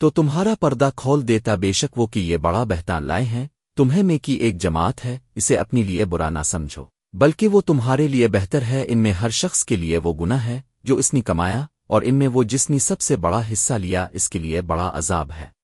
تو تمہارا پردہ کھول دیتا بے شک وہ کہ یہ بڑا بہتان لائے ہیں، تمہیں میں کی ایک جماعت ہے، اسے اپنی لیے برا نہ سمجھو۔ بلکہ وہ تمہارے لیے بہتر ہے، ان میں ہر شخص کے لیے وہ گنا ہے، جو اس نے کمایا، اور ان میں وہ جس نے سب سے بڑا حصہ لیا، اس کے لیے بڑا عذاب ہے۔